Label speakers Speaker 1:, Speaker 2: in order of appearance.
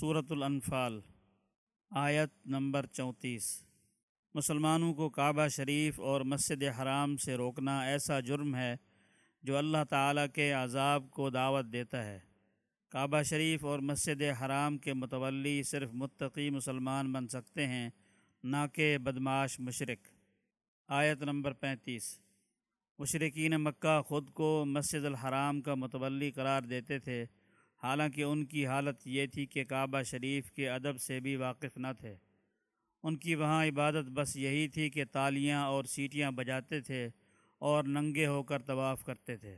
Speaker 1: صورت الانفال، آیت نمبر چونتیس۔ مسلمانوں کو کعبہ شریف اور مسجد حرام سے روکنا ایسا جرم ہے جو اللہ تعالیٰ کے عذاب کو دعوت دیتا ہے۔ کعبہ شریف اور مسجد حرام کے متولی صرف متقی مسلمان بن سکتے ہیں، نہ کہ بدماش مشرق آیت نمبر پینتیس۔ مشرقین مکہ خود کو مسجد الحرام کا متولی قرار دیتے تھے حالانکہ ان کی حالت یہ تھی کہ کعبہ شریف کے ادب سے بھی واقف نہ تھے۔ ان کی وہاں عبادت بس یہی تھی کہ تالیاں اور سیٹیاں بجاتے تھے اور ننگے ہو کر طواف کرتے تھے۔